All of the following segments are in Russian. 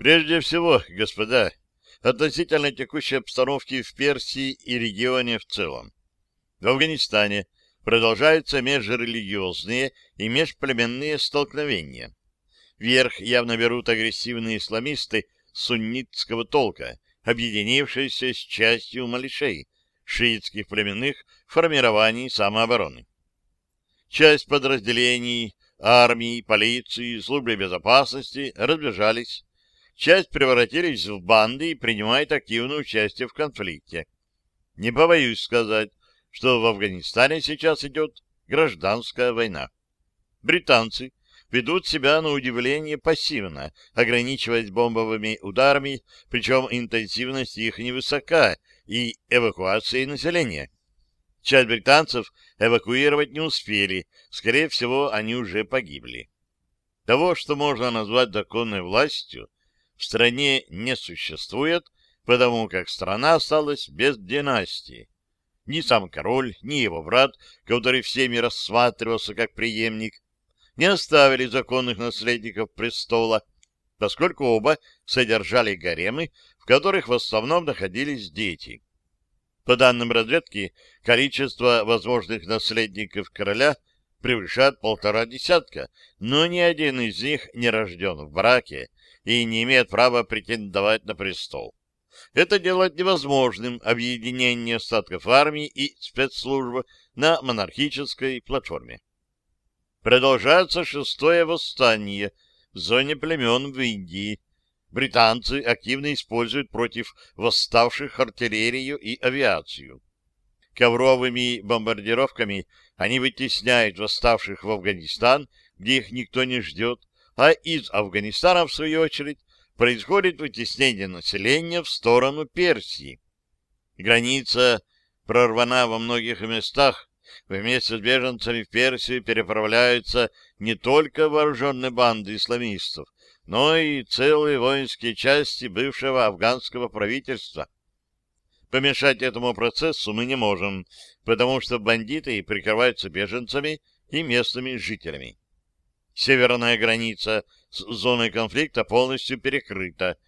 Прежде всего, господа, относительно текущей обстановки в Персии и регионе в целом. В Афганистане продолжаются межрелигиозные и межплеменные столкновения. Верх явно берут агрессивные исламисты суннитского толка, объединившиеся с частью малишей, шиитских племенных формирований самообороны. Часть подразделений армии, полиции, службы безопасности разбежались. Часть превратились в банды и принимает активное участие в конфликте. Не побоюсь сказать, что в Афганистане сейчас идет гражданская война. Британцы ведут себя на удивление пассивно, ограничиваясь бомбовыми ударами, причем интенсивность их невысока, и эвакуацией населения. Часть британцев эвакуировать не успели, скорее всего, они уже погибли. Того, что можно назвать законной властью, в стране не существует, потому как страна осталась без династии. Ни сам король, ни его брат, который всеми рассматривался как преемник, не оставили законных наследников престола, поскольку оба содержали гаремы, в которых в основном находились дети. По данным разведки, количество возможных наследников короля превышает полтора десятка, но ни один из них не рожден в браке и не имеет права претендовать на престол. Это делает невозможным объединение остатков армии и спецслужб на монархической платформе. Продолжается шестое восстание в зоне племен в Индии. Британцы активно используют против восставших артиллерию и авиацию. Ковровыми бомбардировками они вытесняют восставших в Афганистан, где их никто не ждет, а из Афганистана, в свою очередь, происходит вытеснение населения в сторону Персии. Граница прорвана во многих местах, Вместе с беженцами в Персию переправляются не только вооруженные банды исламистов, но и целые воинские части бывшего афганского правительства. Помешать этому процессу мы не можем, потому что бандиты прикрываются беженцами и местными жителями. Северная граница с зоной конфликта полностью перекрыта.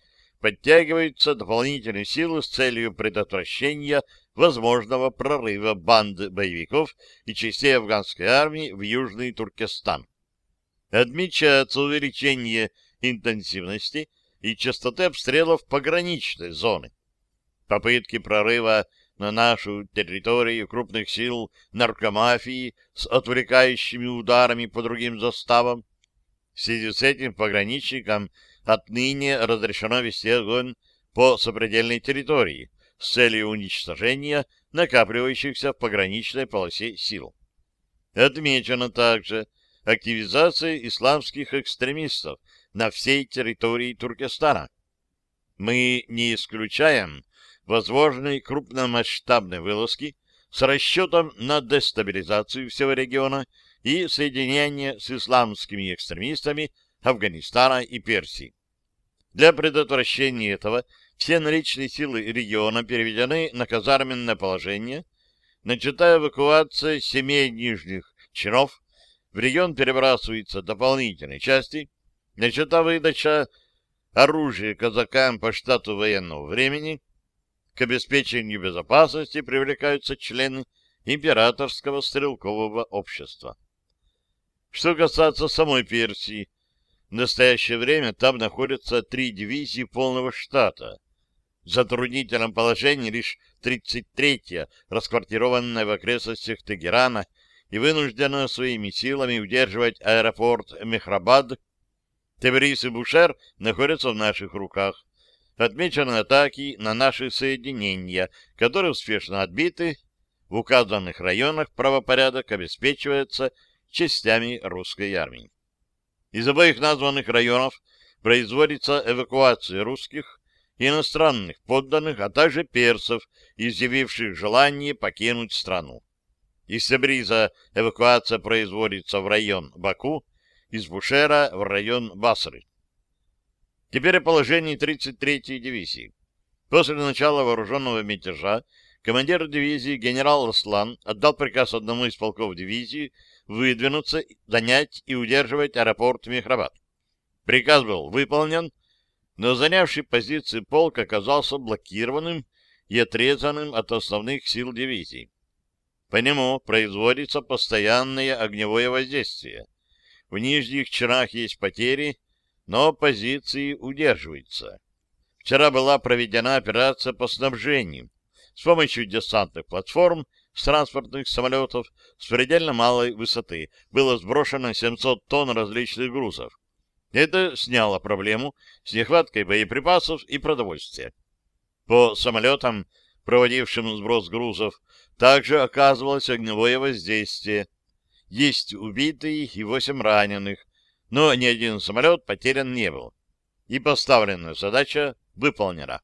Подтягиваются дополнительные силы с целью предотвращения возможного прорыва банд боевиков и частей афганской армии в Южный Туркестан. Отмечается увеличение интенсивности и частоты обстрелов пограничной зоны. Попытки прорыва на нашу территорию крупных сил наркомафии с отвлекающими ударами по другим заставам. В связи с этим пограничникам отныне разрешено вести огонь по сопредельной территории, с целью уничтожения накапливающихся в пограничной полосе сил. Отмечено также активизация исламских экстремистов на всей территории Туркестана. Мы не исключаем возможной крупномасштабной вылазки с расчетом на дестабилизацию всего региона и соединение с исламскими экстремистами Афганистана и Персии. Для предотвращения этого все наличные силы региона переведены на казарменное положение. Начата эвакуация семей нижних чинов, в регион перебрасываются дополнительные части. Начата выдача оружия казакам по штату военного времени. К обеспечению безопасности привлекаются члены императорского стрелкового общества. Что касается самой Персии, в настоящее время там находятся три дивизии полного штата — в затруднительном положении лишь 33-я, расквартированная в окрестностях Тегерана и вынуждена своими силами удерживать аэропорт Мехрабад. Тебрис и Бушер находятся в наших руках. Отмечены атаки на наши соединения, которые успешно отбиты. В указанных районах правопорядок обеспечивается частями русской армии. Из обоих названных районов производится эвакуация русских, иностранных подданных, а также персов, изъявивших желание покинуть страну. Из Себриза эвакуация производится в район Баку, из Бушера в район Басры. Теперь о положении 33-й дивизии. После начала вооруженного мятежа командир дивизии генерал Аслан отдал приказ одному из полков дивизии выдвинуться, занять и удерживать аэропорт Мехрабад. Приказ был выполнен, но занявший позиции полк оказался блокированным и отрезанным от основных сил дивизии. По нему производится постоянное огневое воздействие. В нижних чинах есть потери, но позиции удерживаются. Вчера была проведена операция по снабжению. С помощью десантных платформ с транспортных самолетов с предельно малой высоты было сброшено 700 тонн различных грузов. Это сняло проблему с нехваткой боеприпасов и продовольствия. По самолетам, проводившим сброс грузов, также оказывалось огневое воздействие. Есть убитые и восемь раненых, но ни один самолет потерян не был. И поставленная задача выполнена.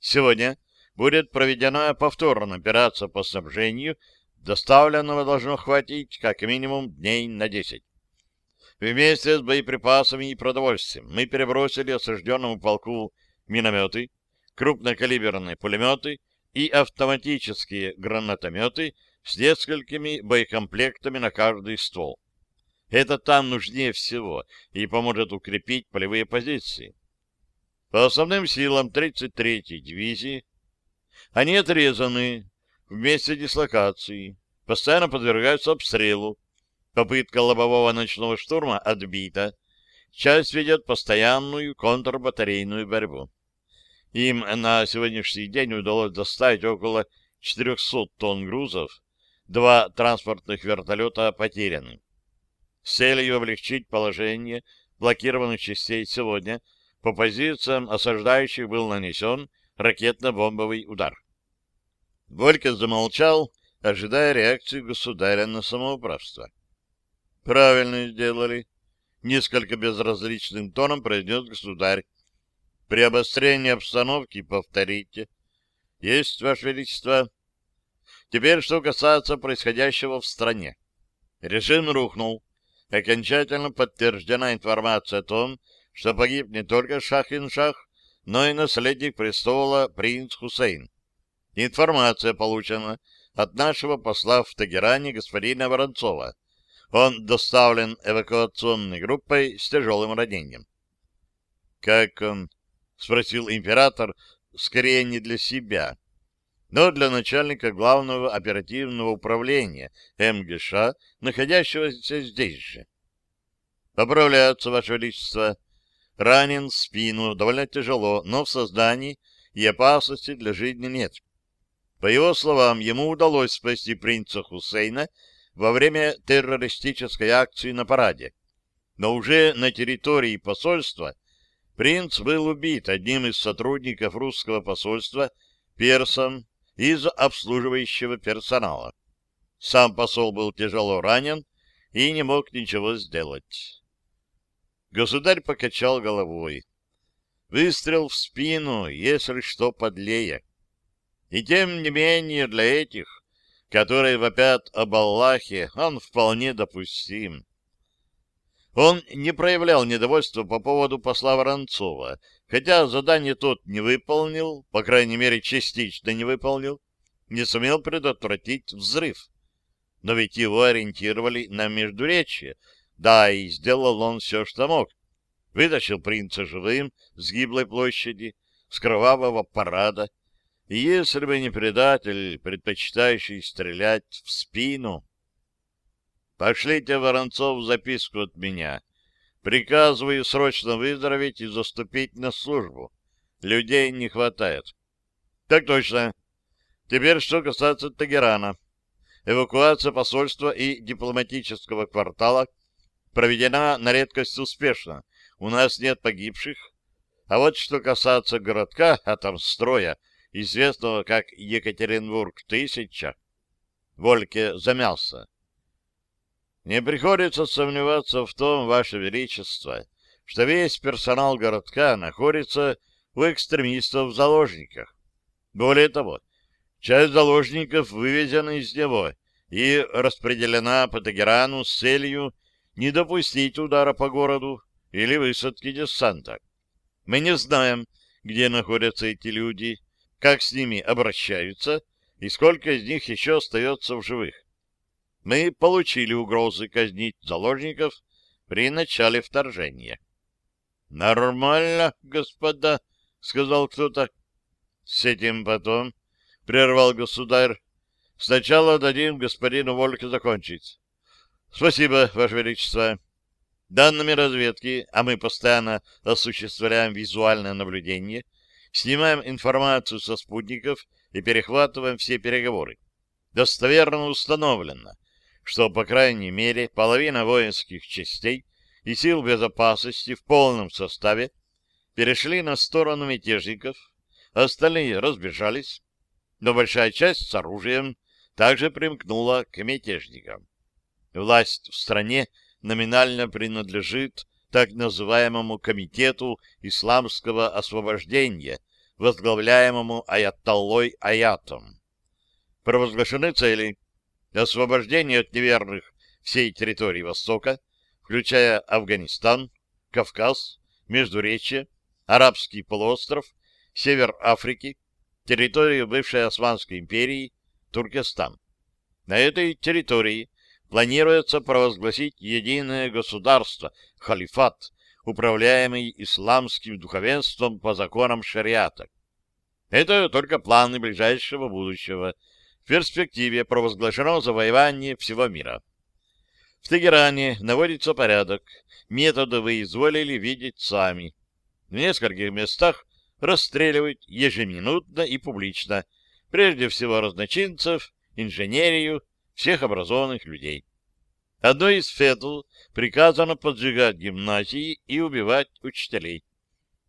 Сегодня будет проведена повторная операция по снабжению, доставленного должно хватить как минимум дней на 10. Вместе с боеприпасами и продовольствием мы перебросили осажденному полку минометы, крупнокалиберные пулеметы и автоматические гранатометы с несколькими боекомплектами на каждый ствол. Это там нужнее всего и поможет укрепить полевые позиции. По основным силам 33-й дивизии они отрезаны в месте дислокации, постоянно подвергаются обстрелу. Попытка лобового ночного штурма отбита. Часть ведет постоянную контрбатарейную борьбу. Им на сегодняшний день удалось доставить около 400 тонн грузов, два транспортных вертолета потеряны. С целью облегчить положение блокированных частей сегодня по позициям осаждающих был нанесен ракетно-бомбовый удар. Борька замолчал, ожидая реакции государя на самоуправство. — Правильно сделали. Несколько безразличным тоном произнес государь. — При обострении обстановки повторите. — Есть, Ваше Величество. Теперь, что касается происходящего в стране. Режим рухнул окончательно подтверждена информация о том, что погиб не только Шах-ин-Шах, но и наследник престола принц Хусейн. Информация получена от нашего посла в Тегеране господина Воронцова. Он доставлен эвакуационной группой с тяжелым ранением. «Как он?» — спросил император, скорее не для себя, но для начальника главного оперативного управления МГШ, находящегося здесь же. Поправляются, Ваше Величество. Ранен в спину, довольно тяжело, но в создании и опасности для жизни нет. По его словам, ему удалось спасти принца Хусейна во время террористической акции на параде. Но уже на территории посольства принц был убит одним из сотрудников русского посольства персом из обслуживающего персонала. Сам посол был тяжело ранен и не мог ничего сделать. Государь покачал головой. Выстрел в спину, если что, подлее. И тем не менее для этих, которые вопят об Аллахе, он вполне допустим. Он не проявлял недовольства по поводу посла Воронцова, хотя задание тот не выполнил, по крайней мере, частично не выполнил, не сумел предотвратить взрыв. Но ведь его ориентировали на Междуречье, да, и сделал он все, что мог. Вытащил принца живым с гиблой площади, с кровавого парада, и если бы не предатель, предпочитающий стрелять в спину... Пошлите Воронцов записку от меня. Приказываю срочно выздороветь и заступить на службу. Людей не хватает. Так точно. Теперь что касается Тагерана. Эвакуация посольства и дипломатического квартала проведена на редкость успешно. У нас нет погибших. А вот что касается городка, а там строя, известного как Екатеринбург-1000, Вольке замялся. Не приходится сомневаться в том, Ваше Величество, что весь персонал городка находится у экстремистов в заложниках. Более того, часть заложников вывезена из него и распределена по Тегерану с целью не допустить удара по городу или высадки десанта. Мы не знаем, где находятся эти люди, как с ними обращаются и сколько из них еще остается в живых мы получили угрозы казнить заложников при начале вторжения. Нормально, господа, — сказал кто-то. — С этим потом, — прервал государь. — Сначала дадим господину Вольке закончить. — Спасибо, Ваше Величество. Данными разведки, а мы постоянно осуществляем визуальное наблюдение, снимаем информацию со спутников и перехватываем все переговоры. Достоверно установлено, что, по крайней мере, половина воинских частей и сил безопасности в полном составе перешли на сторону мятежников, остальные разбежались, но большая часть с оружием также примкнула к мятежникам. Власть в стране номинально принадлежит так называемому Комитету исламского освобождения, возглавляемому Аятоллой Аятом. Провозглашены цели освобождение от неверных всей территории Востока, включая Афганистан, Кавказ, Междуречье, Арабский полуостров, Север Африки, территорию бывшей Османской империи, Туркестан. На этой территории планируется провозгласить единое государство, халифат, управляемый исламским духовенством по законам шариата. Это только планы ближайшего будущего. В перспективе провозглашено завоевание всего мира. В Тегеране наводится порядок. Методы вы изволили видеть сами. В нескольких местах расстреливают ежеминутно и публично, прежде всего разночинцев, инженерию, всех образованных людей. Одной из фетл приказано поджигать гимназии и убивать учителей,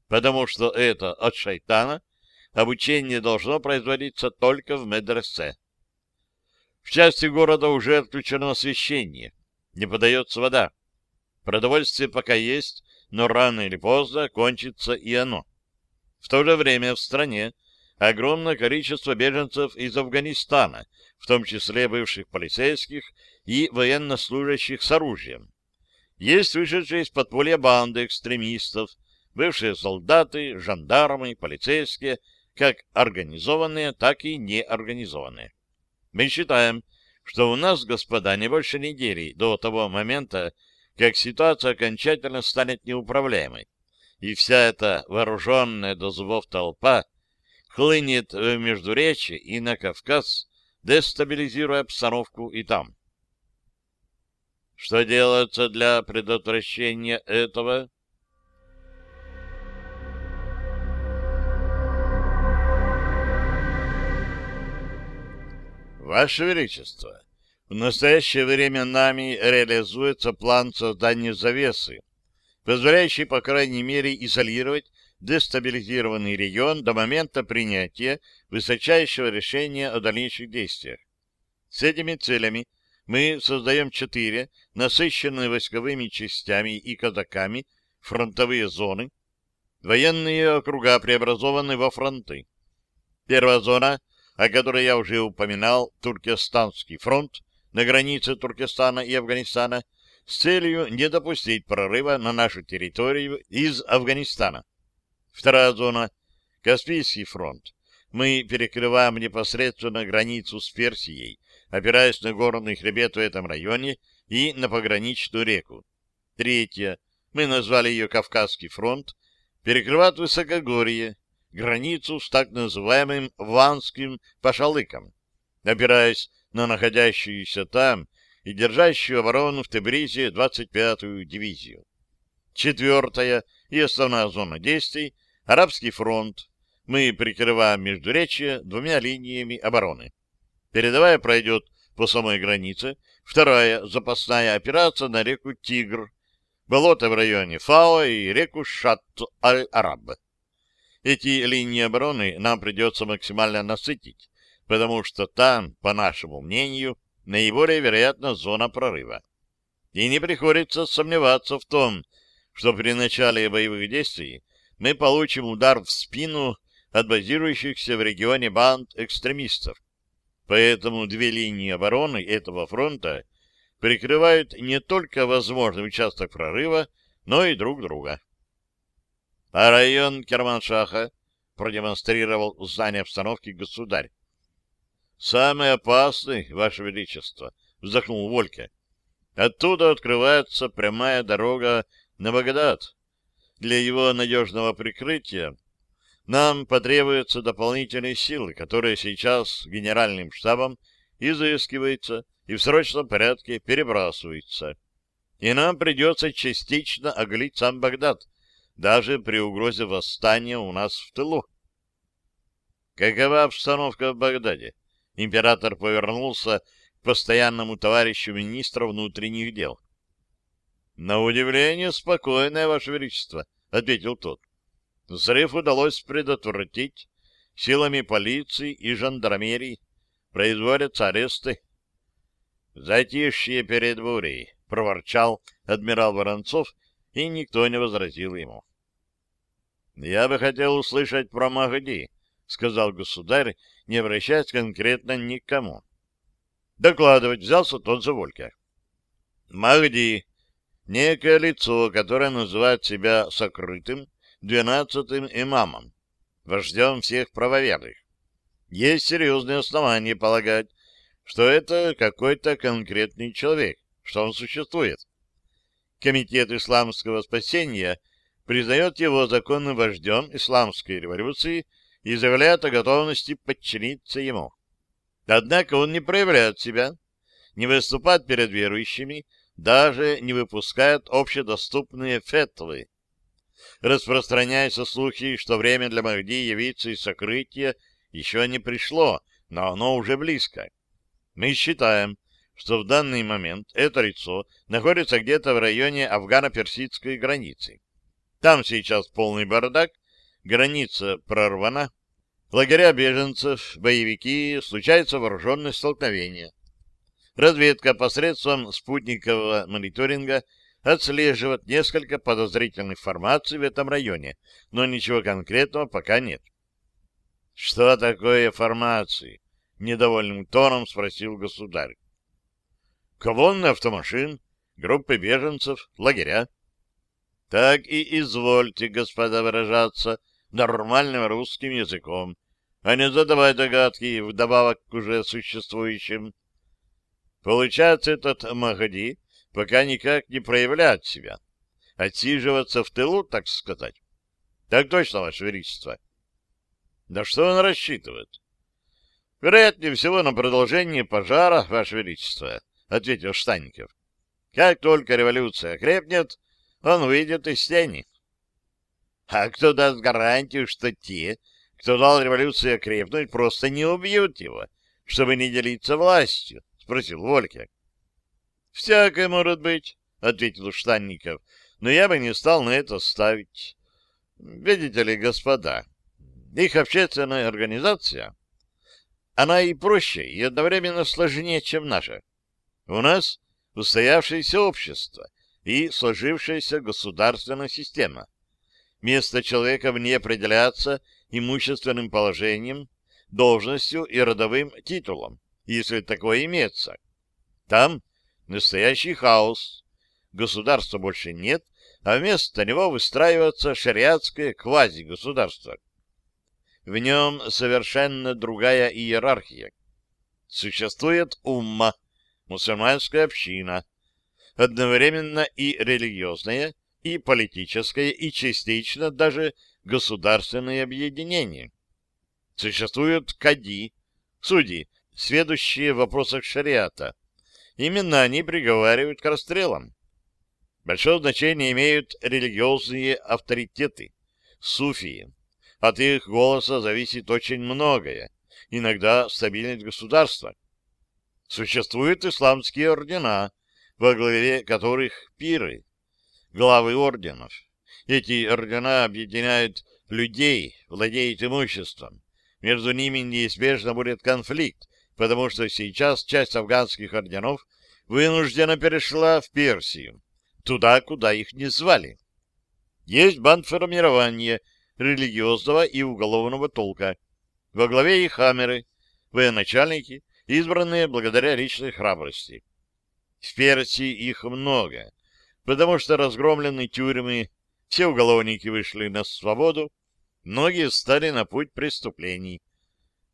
потому что это от шайтана обучение должно производиться только в медресе. В части города уже отключено освещение, не подается вода. Продовольствие пока есть, но рано или поздно кончится и оно. В то же время в стране огромное количество беженцев из Афганистана, в том числе бывших полицейских и военнослужащих с оружием. Есть вышедшие из подполья банды экстремистов, бывшие солдаты, жандармы, полицейские, как организованные, так и неорганизованные. Мы считаем, что у нас, господа, не больше недели до того момента, как ситуация окончательно станет неуправляемой, и вся эта вооруженная до зубов толпа хлынет в Междуречье и на Кавказ, дестабилизируя обстановку и там. Что делается для предотвращения этого? Ваше Величество, в настоящее время нами реализуется план создания завесы, позволяющий, по крайней мере, изолировать дестабилизированный регион до момента принятия высочайшего решения о дальнейших действиях. С этими целями мы создаем четыре насыщенные войсковыми частями и казаками фронтовые зоны. Военные округа преобразованы во фронты. Первая зона — о которой я уже упоминал, Туркестанский фронт на границе Туркестана и Афганистана с целью не допустить прорыва на нашу территорию из Афганистана. Вторая зона — Каспийский фронт. Мы перекрываем непосредственно границу с Персией, опираясь на горный хребет в этом районе и на пограничную реку. Третья — мы назвали ее Кавказский фронт, перекрывает высокогорье, границу с так называемым Ванским Пашалыком, опираясь на находящуюся там и держащую оборону в Тебризе 25-ю дивизию. Четвертая и основная зона действий — Арабский фронт. Мы прикрываем Междуречье двумя линиями обороны. Передовая пройдет по самой границе, вторая — запасная операция на реку Тигр, болото в районе Фао и реку Шат-аль-Араб. Эти линии обороны нам придется максимально насытить, потому что там, по нашему мнению, наиболее вероятна зона прорыва. И не приходится сомневаться в том, что при начале боевых действий мы получим удар в спину от базирующихся в регионе банд экстремистов. Поэтому две линии обороны этого фронта прикрывают не только возможный участок прорыва, но и друг друга. А район Керманшаха продемонстрировал знание обстановки государь. «Самый опасный, Ваше Величество», — вздохнул Вольке. «Оттуда открывается прямая дорога на Багдад. для его надежного прикрытия нам потребуются дополнительные силы, которые сейчас генеральным штабом изыскиваются и в срочном порядке перебрасываются. И нам придется частично оголить сам Багдад, даже при угрозе восстания у нас в тылу. Какова обстановка в Багдаде? Император повернулся к постоянному товарищу министра внутренних дел. — На удивление спокойное, Ваше Величество, — ответил тот. Взрыв удалось предотвратить силами полиции и жандармерии. Производятся аресты. «Затишье перед бурей», — проворчал адмирал Воронцов, и никто не возразил ему. «Я бы хотел услышать про Махди», — сказал государь, не обращаясь конкретно ни к кому. Докладывать взялся тот же Волька. «Махди — некое лицо, которое называет себя сокрытым двенадцатым имамом, вождем всех правоверных. Есть серьезные основания полагать, что это какой-то конкретный человек, что он существует. Комитет исламского спасения признает его законным вождем исламской революции и заявляет о готовности подчиниться ему. Однако он не проявляет себя, не выступает перед верующими, даже не выпускает общедоступные фетвы, Распространяются слухи, что время для Махди явиться и сокрытия еще не пришло, но оно уже близко. Мы считаем, что в данный момент это лицо находится где-то в районе афгано-персидской границы. Там сейчас полный бардак, граница прорвана, лагеря беженцев, боевики, случаются вооруженные столкновения. Разведка посредством спутникового мониторинга – отслеживать несколько подозрительных формаций в этом районе, но ничего конкретного пока нет. — Что такое формации? — недовольным тоном спросил государь. — Колонны автомашин, группы беженцев, лагеря. — Так и извольте, господа, выражаться нормальным русским языком, а не задавать догадки вдобавок к уже существующим. Получается, этот Махади пока никак не проявлять себя. Отсиживаться в тылу, так сказать. Так точно, Ваше Величество. Да что он рассчитывает? Вероятнее всего на продолжение пожара, Ваше Величество, ответил Штанников. Как только революция крепнет, он выйдет из тени. А кто даст гарантию, что те, кто дал революции окрепнуть, просто не убьют его, чтобы не делиться властью? — спросил Волькин. — Всякое может быть, — ответил Штанников, — но я бы не стал на это ставить. Видите ли, господа, их общественная организация, она и проще, и одновременно сложнее, чем наша. У нас устоявшееся общество и сложившаяся государственная система. Место человека в ней определяется имущественным положением, должностью и родовым титулом, если такое имеется. Там Настоящий хаос. Государства больше нет, а вместо него выстраивается шариатское квазигосударство. В нем совершенно другая иерархия. Существует умма, мусульманская община, одновременно и религиозное, и политическое, и частично даже государственное объединение. Существуют кади, судьи, сведущие в вопросах шариата, Именно они приговаривают к расстрелам. Большое значение имеют религиозные авторитеты, суфии. От их голоса зависит очень многое, иногда стабильность государства. Существуют исламские ордена, во главе которых пиры, главы орденов. Эти ордена объединяют людей, владеют имуществом. Между ними неизбежно будет конфликт, потому что сейчас часть афганских орденов вынуждена перешла в Персию, туда, куда их не звали. Есть бандформирование религиозного и уголовного толка. Во главе их хамеры, военачальники, избранные благодаря личной храбрости. В Персии их много, потому что разгромлены тюрьмы, все уголовники вышли на свободу, многие стали на путь преступлений.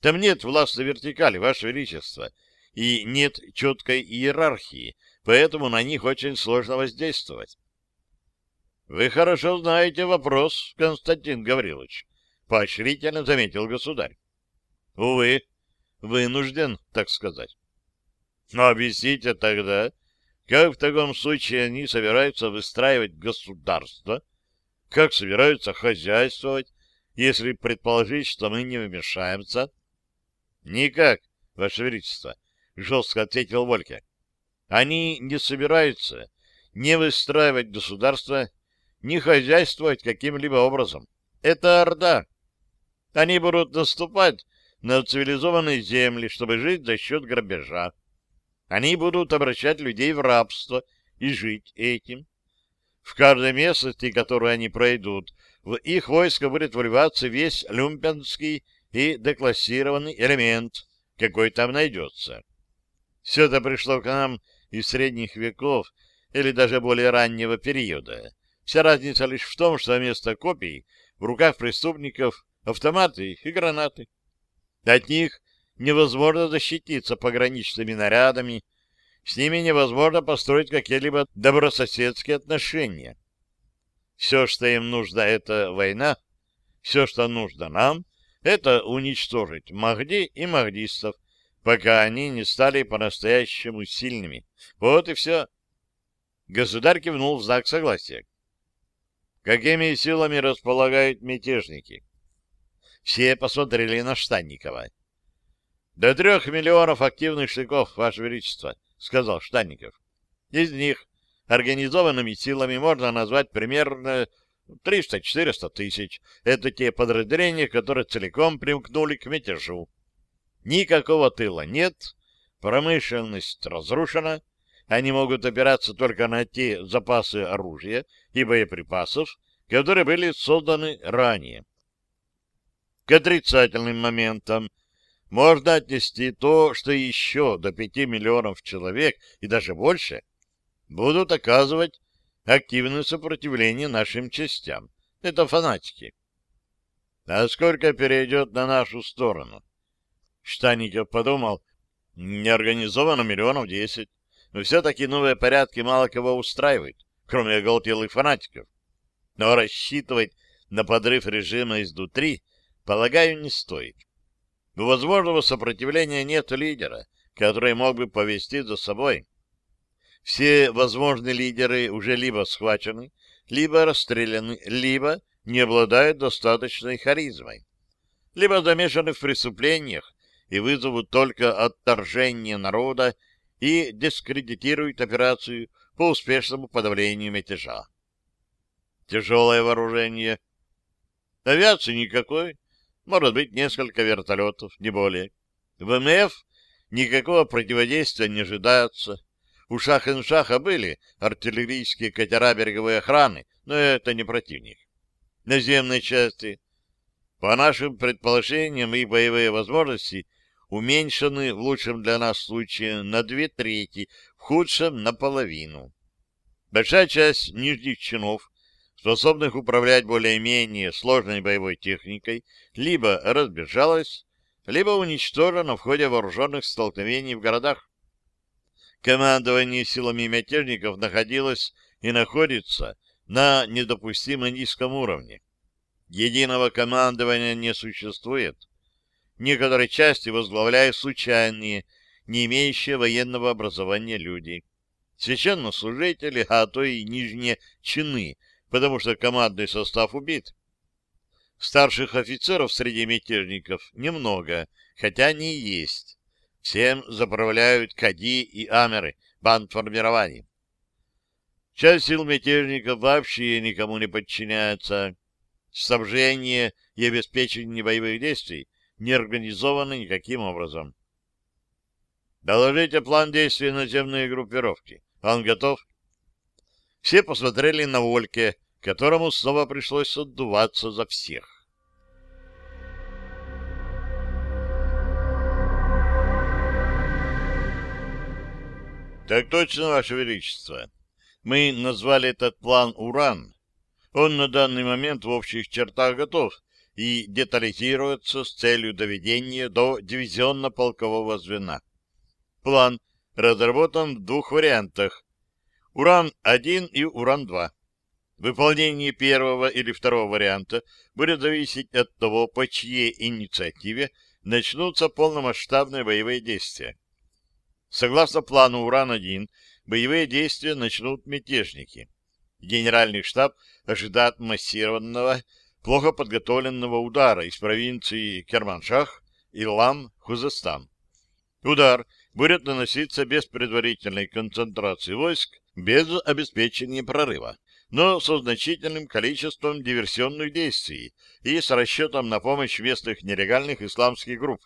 Там нет властной вертикали, Ваше Величество, и нет четкой иерархии, поэтому на них очень сложно воздействовать. Вы хорошо знаете вопрос, Константин Гаврилович, поощрительно заметил государь. Увы, вынужден, так сказать. Но объясните тогда, как в таком случае они собираются выстраивать государство, как собираются хозяйствовать, если предположить, что мы не вмешаемся? — Никак, Ваше Величество, — жестко ответил Вольке. — Они не собираются не выстраивать государство, не хозяйствовать каким-либо образом. Это Орда. Они будут наступать на цивилизованные земли, чтобы жить за счет грабежа. Они будут обращать людей в рабство и жить этим. В каждой местности, которую они пройдут, в их войско будет вливаться весь люмпенский и деклассированный элемент, какой там найдется. Все это пришло к нам из средних веков или даже более раннего периода. Вся разница лишь в том, что вместо копий в руках преступников автоматы и гранаты. От них невозможно защититься пограничными нарядами, с ними невозможно построить какие-либо добрососедские отношения. Все, что им нужно, это война. Все, что нужно нам, это уничтожить Махди и махдистов, пока они не стали по-настоящему сильными. Вот и все. Государь кивнул в знак согласия. Какими силами располагают мятежники? Все посмотрели на Штанникова. До трех миллионов активных штыков, Ваше Величество, — сказал Штанников. Из них организованными силами можно назвать примерно 300-400 тысяч. Это те подразделения, которые целиком примкнули к мятежу. Никакого тыла нет, промышленность разрушена, они могут опираться только на те запасы оружия и боеприпасов, которые были созданы ранее. К отрицательным моментам можно отнести то, что еще до пяти миллионов человек и даже больше будут оказывать активное сопротивление нашим частям. Это фанатики. А сколько перейдет на нашу сторону? Штаников подумал, не организовано миллионов десять. Но все-таки новые порядки мало кого устраивают, кроме оголтелых фанатиков. Но рассчитывать на подрыв режима изнутри, полагаю, не стоит. У возможного сопротивления нет лидера, который мог бы повести за собой. Все возможные лидеры уже либо схвачены, либо расстреляны, либо не обладают достаточной харизмой, либо замешаны в преступлениях и вызовут только отторжение народа и дискредитируют операцию по успешному подавлению мятежа. Тяжелое вооружение. Авиации никакой, может быть, несколько вертолетов, не более. В МФ никакого противодействия не ожидается. У Шах-ин-Шаха были артиллерийские катера береговой охраны, но это не противник. Наземные части. По нашим предположениям, их боевые возможности уменьшены в лучшем для нас случае на две трети, в худшем — наполовину. Большая часть нижних чинов способных управлять более-менее сложной боевой техникой, либо разбежалась, либо уничтожена в ходе вооруженных столкновений в городах. Командование силами мятежников находилось и находится на недопустимо низком уровне. Единого командования не существует. Некоторые части возглавляют случайные, не имеющие военного образования люди. Священнослужители, а то и нижние чины – потому что командный состав убит. Старших офицеров среди мятежников немного, хотя они есть. Всем заправляют Кади и Амеры, бандформирований. Часть сил мятежников вообще никому не подчиняется. Снабжение и обеспечение боевых действий не организованы никаким образом. Доложите план действий наземной группировки. Он готов? Все посмотрели на Вольке, которому снова пришлось отдуваться за всех. Так точно, Ваше Величество. Мы назвали этот план «Уран». Он на данный момент в общих чертах готов и детализируется с целью доведения до дивизионно-полкового звена. План разработан в двух вариантах Уран-1 и Уран-2. Выполнение первого или второго варианта будет зависеть от того, по чьей инициативе начнутся полномасштабные боевые действия. Согласно плану «Уран-1», боевые действия начнут мятежники. Генеральный штаб ожидает массированного, плохо подготовленного удара из провинции Керманшах, Илам, Хузестан. Удар будет наноситься без предварительной концентрации войск, без обеспечения прорыва, но со значительным количеством диверсионных действий и с расчетом на помощь местных нелегальных исламских групп.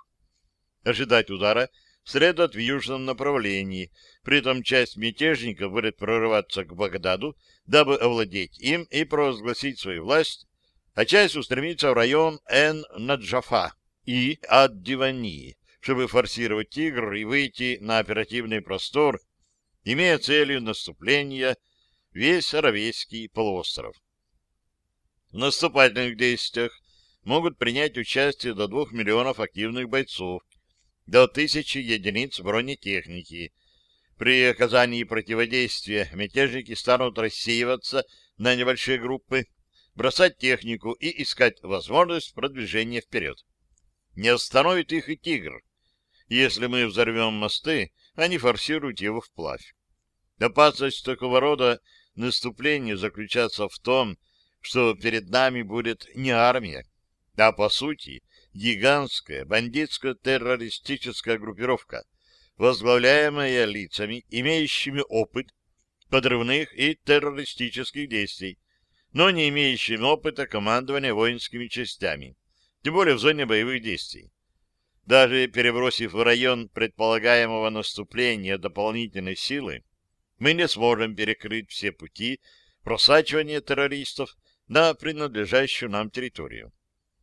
Ожидать удара следует в южном направлении, при этом часть мятежников будет прорываться к Багдаду, дабы овладеть им и провозгласить свою власть, а часть устремится в район Эн-Наджафа и Ад-Дивани, чтобы форсировать «Тигр» и выйти на оперативный простор, имея целью наступления весь Аравейский полуостров. В наступательных действиях могут принять участие до двух миллионов активных бойцов, до тысячи единиц бронетехники. При оказании противодействия мятежники станут рассеиваться на небольшие группы, бросать технику и искать возможность продвижения вперед. Не остановит их и «Тигр», если мы взорвем мосты, они форсируют его вплавь. Опасность такого рода наступления заключается в том, что перед нами будет не армия, а, по сути, гигантская бандитско-террористическая группировка, возглавляемая лицами, имеющими опыт подрывных и террористических действий, но не имеющими опыта командования воинскими частями, тем более в зоне боевых действий. Даже перебросив в район предполагаемого наступления дополнительной силы, мы не сможем перекрыть все пути просачивания террористов на принадлежащую нам территорию.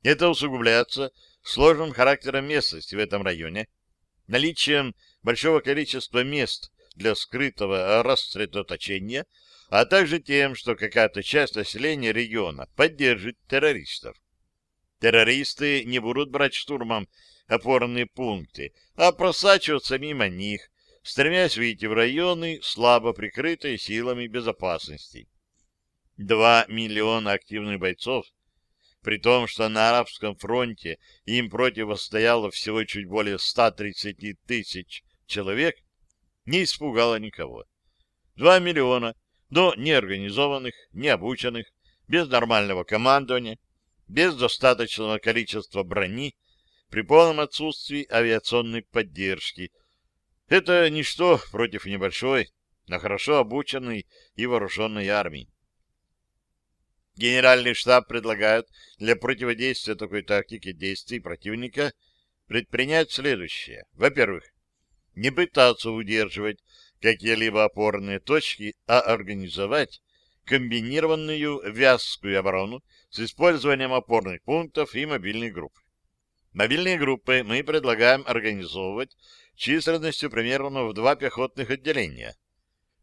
Это усугубляется сложным характером местности в этом районе, наличием большого количества мест для скрытого рассредоточения, а также тем, что какая-то часть населения региона поддержит террористов. Террористы не будут брать штурмом опорные пункты, а просачиваться мимо них, стремясь выйти в районы, слабо прикрытые силами безопасности. Два миллиона активных бойцов, при том, что на Арабском фронте им противостояло всего чуть более 130 тысяч человек, не испугало никого. Два миллиона, но неорганизованных, необученных, без нормального командования, без достаточного количества брони, при полном отсутствии авиационной поддержки. Это ничто против небольшой, но хорошо обученной и вооруженной армии. Генеральный штаб предлагает для противодействия такой тактике действий противника предпринять следующее. Во-первых, не пытаться удерживать какие-либо опорные точки, а организовать комбинированную вязкую оборону с использованием опорных пунктов и мобильных групп. Мобильные группы мы предлагаем организовывать численностью примерно в два пехотных отделения.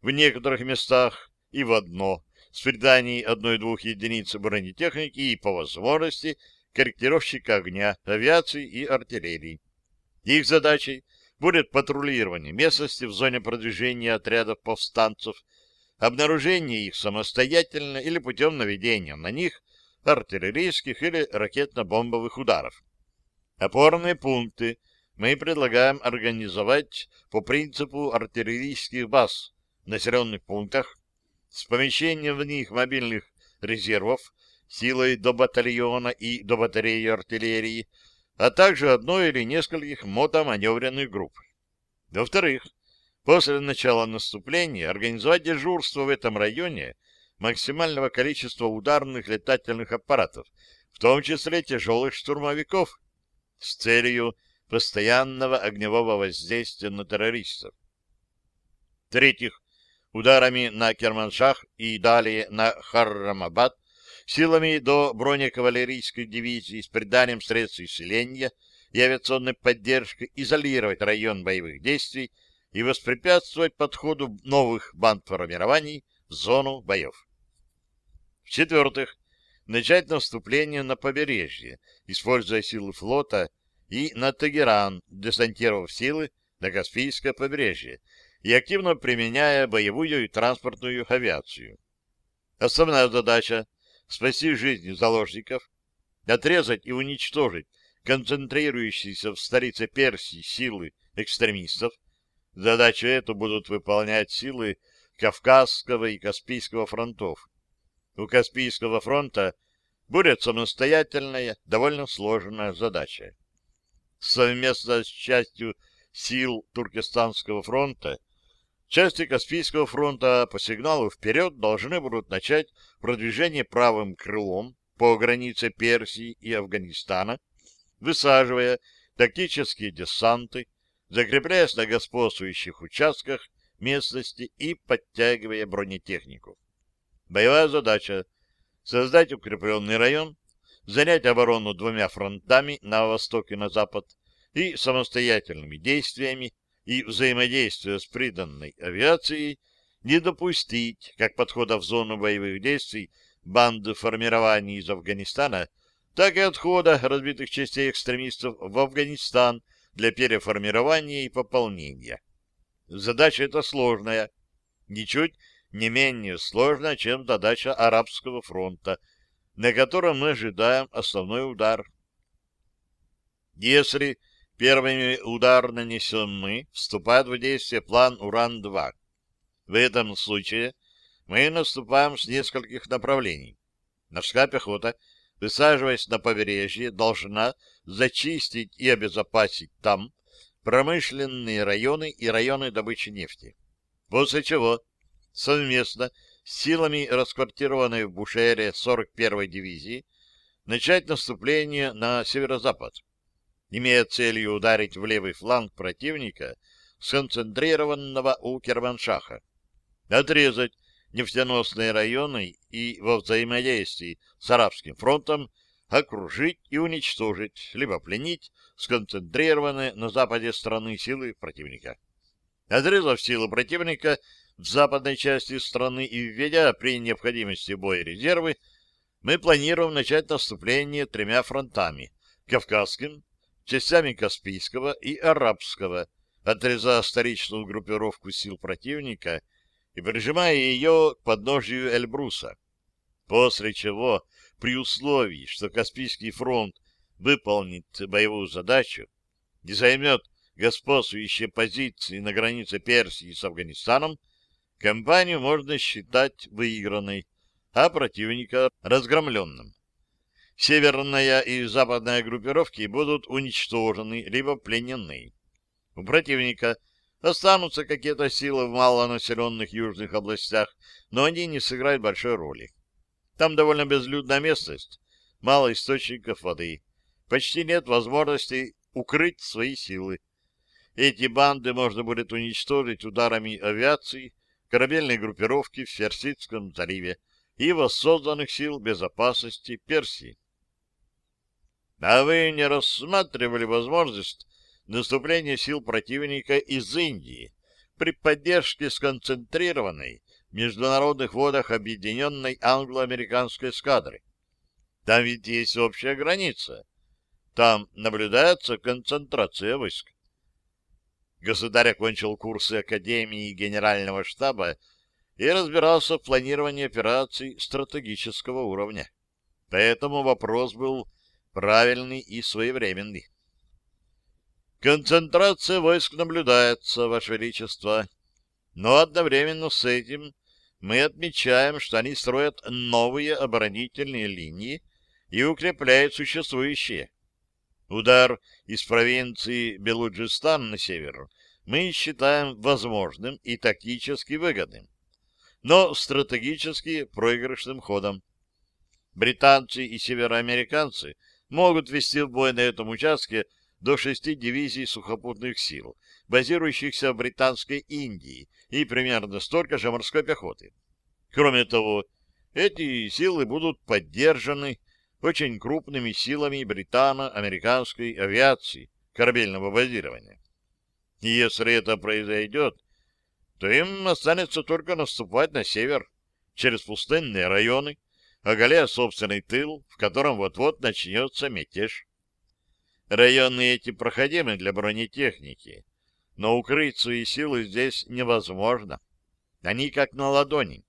В некоторых местах и в одно, с приданием одной-двух единиц бронетехники и, по возможности, корректировщика огня, авиации и артиллерии. Их задачей будет патрулирование местности в зоне продвижения отрядов повстанцев, обнаружение их самостоятельно или путем наведения на них артиллерийских или ракетно-бомбовых ударов. Опорные пункты мы предлагаем организовать по принципу артиллерийских баз в населенных пунктах с помещением в них мобильных резервов силой до батальона и до батареи артиллерии, а также одной или нескольких мотоманевренных групп. Во-вторых, после начала наступления организовать дежурство в этом районе максимального количества ударных летательных аппаратов, в том числе тяжелых штурмовиков, с целью постоянного огневого воздействия на террористов. В-третьих, ударами на Керманшах и далее на Харрамабад силами до бронекавалерийской дивизии с приданием средств усиления и авиационной поддержки изолировать район боевых действий и воспрепятствовать подходу новых бандформирований в зону боев. В-четвертых, начать наступление на побережье, используя силы флота, и на Тегеран, десантировав силы на Каспийское побережье и активно применяя боевую и транспортную авиацию. Основная задача — спасти жизни заложников, отрезать и уничтожить концентрирующиеся в столице Персии силы экстремистов. Задачу эту будут выполнять силы Кавказского и Каспийского фронтов. У Каспийского фронта будет самостоятельная, довольно сложная задача. Совместно с частью сил Туркестанского фронта части Каспийского фронта по сигналу вперед должны будут начать продвижение правым крылом по границе Персии и Афганистана, высаживая тактические десанты, закрепляясь на господствующих участках местности и подтягивая бронетехнику. Боевая задача — создать укрепленный район, занять оборону двумя фронтами на восток и на запад и самостоятельными действиями и взаимодействия с приданной авиацией не допустить как подхода в зону боевых действий банды формирований из Афганистана, так и отхода разбитых частей экстремистов в Афганистан для переформирования и пополнения. Задача эта сложная, ничуть не менее сложная, чем задача Арабского фронта, на котором мы ожидаем основной удар. Если первыми удар нанесем мы, вступает в действие план Уран-2. В этом случае мы наступаем с нескольких направлений. Морская пехота, высаживаясь на побережье, должна зачистить и обезопасить там промышленные районы и районы добычи нефти. После чего совместно с силами, расквартированной в Бушере 41-й дивизии, начать наступление на северо-запад, имея целью ударить в левый фланг противника, сконцентрированного у Керманшаха, отрезать нефтеносные районы и во взаимодействии с Арабским фронтом окружить и уничтожить, либо пленить сконцентрированные на западе страны силы противника. Отрезав силы противника в западной части страны и введя при необходимости боя резервы, мы планируем начать наступление тремя фронтами — Кавказским, частями Каспийского и Арабского, отрезая столичную группировку сил противника и прижимая ее к подножию Эльбруса. После чего, при условии, что Каспийский фронт выполнит боевую задачу и займет господствующие позиции на границе Персии с Афганистаном, Кампанию можно считать выигранной, а противника разгромленным. Северная и западная группировки будут уничтожены либо пленены. У противника останутся какие-то силы в малонаселенных южных областях, но они не сыграют большой роли. Там довольно безлюдная местность, мало источников воды, почти нет возможности укрыть свои силы. Эти банды можно будет уничтожить ударами авиации, корабельной группировки в Ферсидском заливе и воссозданных сил безопасности Персии. А вы не рассматривали возможность наступления сил противника из Индии при поддержке сконцентрированной в международных водах объединенной англо-американской эскадры? Там ведь есть общая граница. Там наблюдается концентрация войск. Государь окончил курсы Академии Генерального штаба и разбирался в планировании операций стратегического уровня. Поэтому вопрос был правильный и своевременный. Концентрация войск наблюдается, Ваше Величество, но одновременно с этим мы отмечаем, что они строят новые оборонительные линии и укрепляют существующие. Удар из провинции Белуджистан на север мы считаем возможным и тактически выгодным, но стратегически проигрышным ходом. Британцы и североамериканцы могут вести в бой на этом участке до шести дивизий сухопутных сил, базирующихся в Британской Индии, и примерно столько же морской пехоты. Кроме того, эти силы будут поддержаны очень крупными силами британо-американской авиации корабельного базирования. И если это произойдет, то им останется только наступать на север, через пустынные районы, оголяя собственный тыл, в котором вот-вот начнется мятеж. Районы эти проходимы для бронетехники, но укрыть свои силы здесь невозможно. Они как на ладони.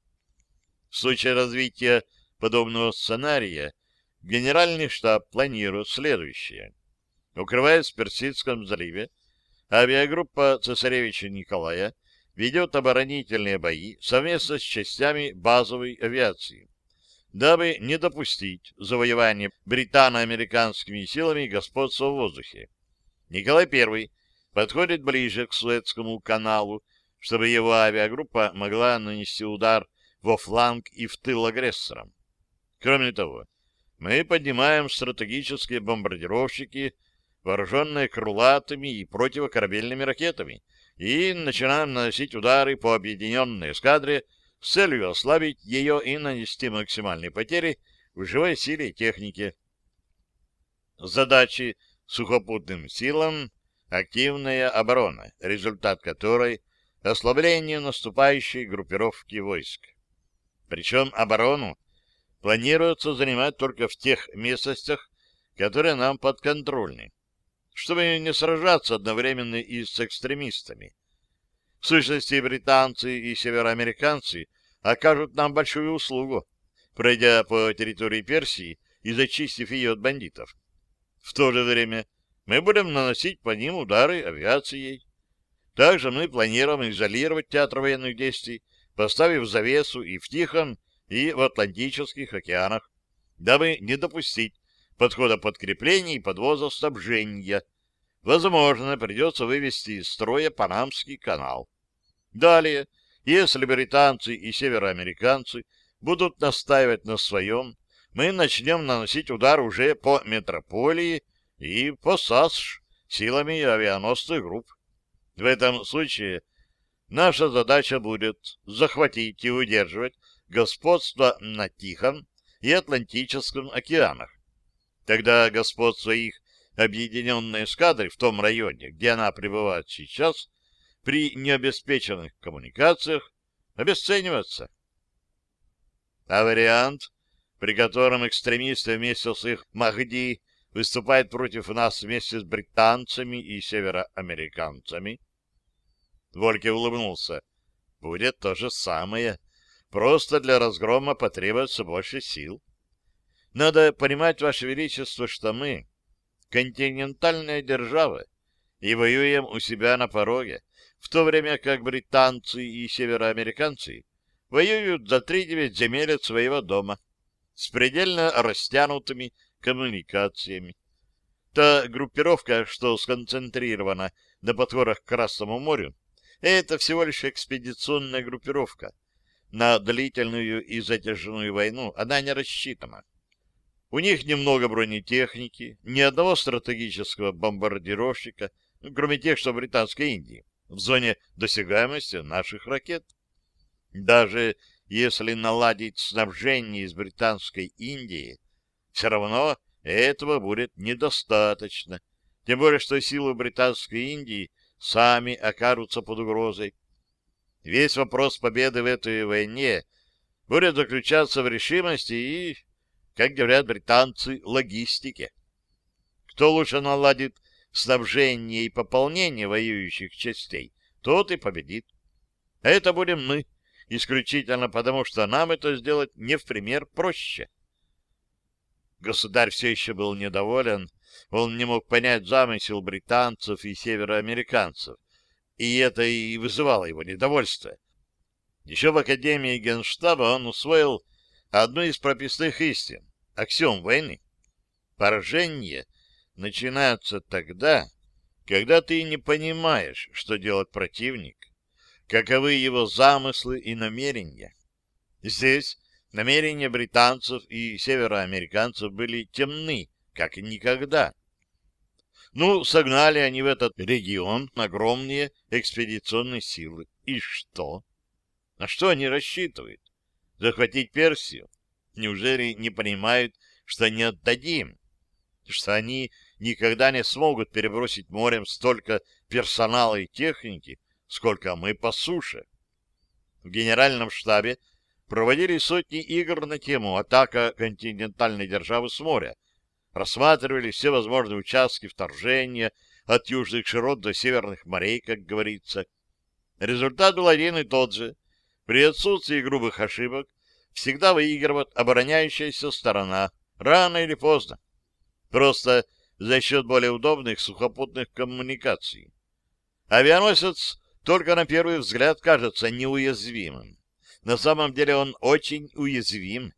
В случае развития подобного сценария Генеральный штаб планирует следующее. Укрываясь в Персидском заливе, авиагруппа цесаревича Николая ведет оборонительные бои совместно с частями базовой авиации, дабы не допустить завоевания британо-американскими силами господства в воздухе. Николай I подходит ближе к Суэцкому каналу, чтобы его авиагруппа могла нанести удар во фланг и в тыл агрессорам. Кроме того, мы поднимаем стратегические бомбардировщики, вооруженные крылатыми и противокорабельными ракетами, и начинаем наносить удары по объединенной эскадре с целью ослабить ее и нанести максимальные потери в живой силе и технике. Задачи сухопутным силам — активная оборона, результат которой — ослабление наступающей группировки войск. Причем оборону планируется занимать только в тех местностях, которые нам подконтрольны, чтобы не сражаться одновременно и с экстремистами. В сущности, британцы и североамериканцы окажут нам большую услугу, пройдя по территории Персии и зачистив ее от бандитов. В то же время мы будем наносить по ним удары авиацией. Также мы планируем изолировать театр военных действий, поставив завесу и в Тихом, и в Атлантических океанах, дабы не допустить подхода подкреплений и подвоза снабжения. Возможно, придется вывести из строя Панамский канал. Далее, если британцы и североамериканцы будут настаивать на своем, мы начнем наносить удар уже по метрополии и по САСШ силами авианосных групп. В этом случае наша задача будет захватить и удерживать господство на Тихом и Атлантическом океанах. Тогда господство их объединенной эскадры в том районе, где она пребывает сейчас, при необеспеченных коммуникациях обесценивается. А вариант, при котором экстремисты вместе с их Махди выступают против нас вместе с британцами и североамериканцами, Вольке улыбнулся. Будет то же самое. Просто для разгрома потребуется больше сил. Надо понимать, Ваше Величество, что мы континентальная держава и воюем у себя на пороге, в то время как британцы и североамериканцы воюют за три-девять земель от своего дома с предельно растянутыми коммуникациями. Та группировка, что сконцентрирована на подходах к Красному морю, это всего лишь экспедиционная группировка — на длительную и затяжную войну она не рассчитана. У них немного бронетехники, ни одного стратегического бомбардировщика, ну, кроме тех, что в Британской Индии, в зоне досягаемости наших ракет. Даже если наладить снабжение из Британской Индии, все равно этого будет недостаточно. Тем более, что силы Британской Индии сами окажутся под угрозой Весь вопрос победы в этой войне будет заключаться в решимости и, как говорят британцы, логистике. Кто лучше наладит снабжение и пополнение воюющих частей, тот и победит. Это будем мы, исключительно потому, что нам это сделать не в пример проще. Государь все еще был недоволен, он не мог понять замысел британцев и североамериканцев, и это и вызывало его недовольство. Еще в Академии Генштаба он усвоил одну из прописных истин — аксиом войны. Поражение начинается тогда, когда ты не понимаешь, что делает противник, каковы его замыслы и намерения. Здесь намерения британцев и североамериканцев были темны, как никогда. Ну, согнали они в этот регион огромные экспедиционные силы. И что? На что они рассчитывают? Захватить Персию? Неужели не понимают, что не отдадим? Что они никогда не смогут перебросить морем столько персонала и техники, сколько мы по суше? В генеральном штабе проводили сотни игр на тему «Атака континентальной державы с моря», рассматривали все возможные участки вторжения от южных широт до северных морей, как говорится. Результат был один и тот же. При отсутствии грубых ошибок всегда выигрывает обороняющаяся сторона, рано или поздно. Просто за счет более удобных сухопутных коммуникаций. Авианосец только на первый взгляд кажется неуязвимым. На самом деле он очень уязвим,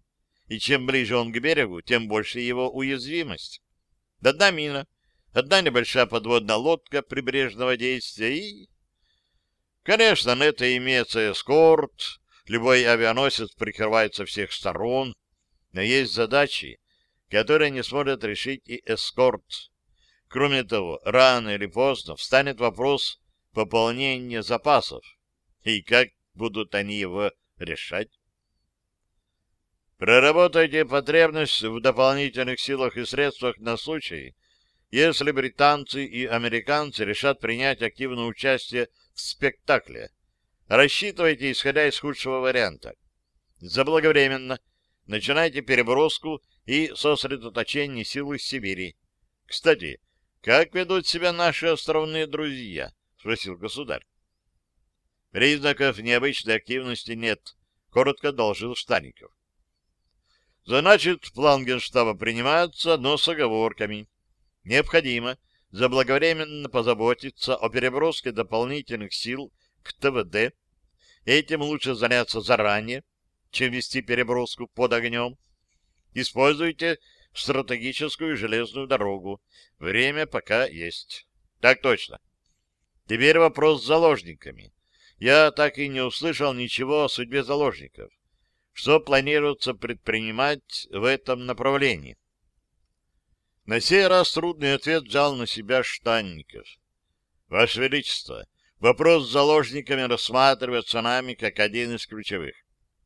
и чем ближе он к берегу, тем больше его уязвимость. Одна мина, одна небольшая подводная лодка прибрежного действия и... Конечно, на это имеется эскорт, любой авианосец прикрывает со всех сторон, но есть задачи, которые не сможет решить и эскорт. Кроме того, рано или поздно встанет вопрос пополнения запасов. И как будут они его решать? Проработайте потребность в дополнительных силах и средствах на случай, если британцы и американцы решат принять активное участие в спектакле. Рассчитывайте, исходя из худшего варианта. Заблаговременно начинайте переброску и сосредоточение сил из Сибири. Кстати, как ведут себя наши островные друзья? — спросил государь. Признаков необычной активности нет, — коротко доложил Штаников. Значит, план Генштаба принимается, но с оговорками. Необходимо заблаговременно позаботиться о переброске дополнительных сил к ТВД. Этим лучше заняться заранее, чем вести переброску под огнем. Используйте стратегическую железную дорогу. Время пока есть. Так точно. Теперь вопрос с заложниками. Я так и не услышал ничего о судьбе заложников. Что планируется предпринимать в этом направлении? На сей раз трудный ответ взял на себя Штанников. Ваше Величество, вопрос с заложниками рассматривается нами как один из ключевых.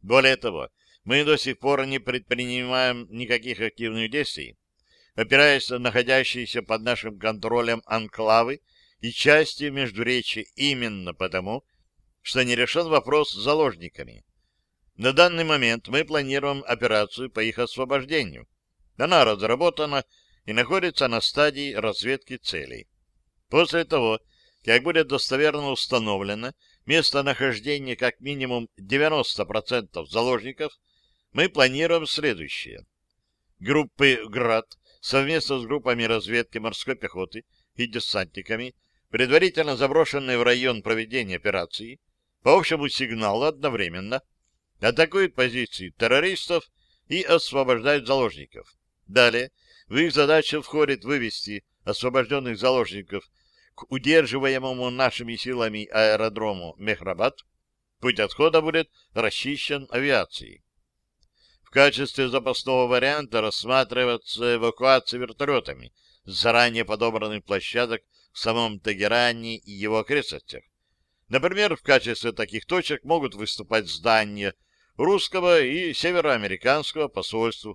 Более того, мы до сих пор не предпринимаем никаких активных действий, опираясь на находящиеся под нашим контролем анклавы и части Междуречи именно потому, что не решен вопрос с заложниками. На данный момент мы планируем операцию по их освобождению. Она разработана и находится на стадии разведки целей. После того, как будет достоверно установлено местонахождение как минимум 90% заложников, мы планируем следующее. Группы «Град» совместно с группами разведки морской пехоты и десантниками, предварительно заброшенные в район проведения операции, по общему сигналу одновременно атакуют позиции террористов и освобождают заложников. Далее в их задачу входит вывести освобожденных заложников к удерживаемому нашими силами аэродрому Мехрабад. Путь отхода будет расчищен авиацией качестве запасного варианта рассматривается эвакуация вертолетами с заранее подобранных площадок в самом Тегеране и его окрестностях. Например, в качестве таких точек могут выступать здания русского и североамериканского посольств,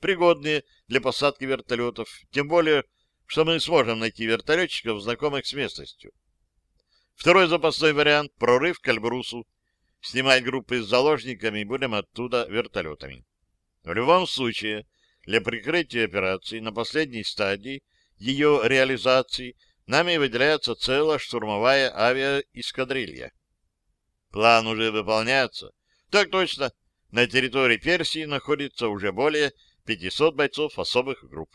пригодные для посадки вертолетов, тем более, что мы сможем найти вертолетчиков, знакомых с местностью. Второй запасной вариант — прорыв к Эльбрусу. Снимать группы с заложниками будем оттуда вертолетами. В любом случае, для прикрытия операции на последней стадии ее реализации нами выделяется целая штурмовая авиаэскадрилья. План уже выполняется. Так точно, на территории Персии находится уже более 500 бойцов особых групп.